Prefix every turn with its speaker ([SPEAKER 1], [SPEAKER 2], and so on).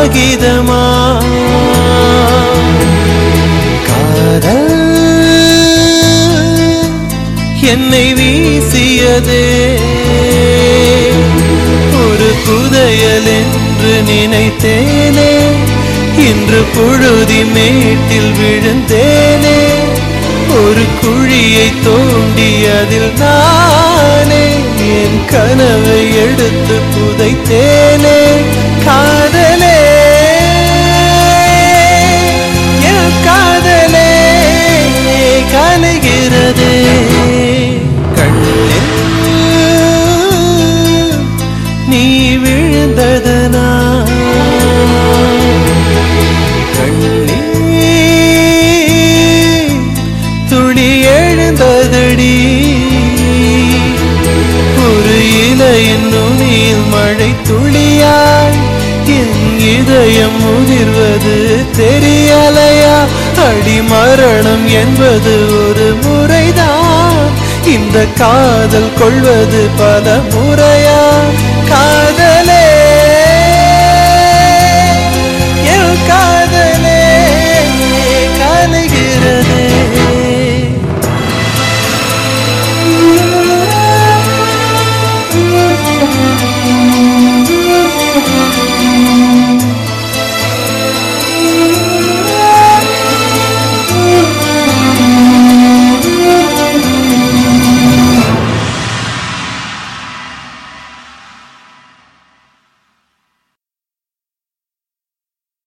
[SPEAKER 1] காகிதமா காதல் என்னை வீசியதே. ஒரு புதையல் என்று நினைத்தேனே. இன்று புழுதி மேட்டில் விழுந்தேனே. ஒரு குழியை தோண்டி அதில் நானே. என் கனவை எடுத்து புதைத்தேனே. விழுந்ததனா கண்ணீர் துளி எழுந்ததடி. ஒரு இலையின் நுனியில் மழை துளியாய் என் இதயம் முதிர்வது தெரியலையா? அடி மரணம் என்பது ஒரு முறைதான். இந்த காதல் கொள்வது பல முறையா?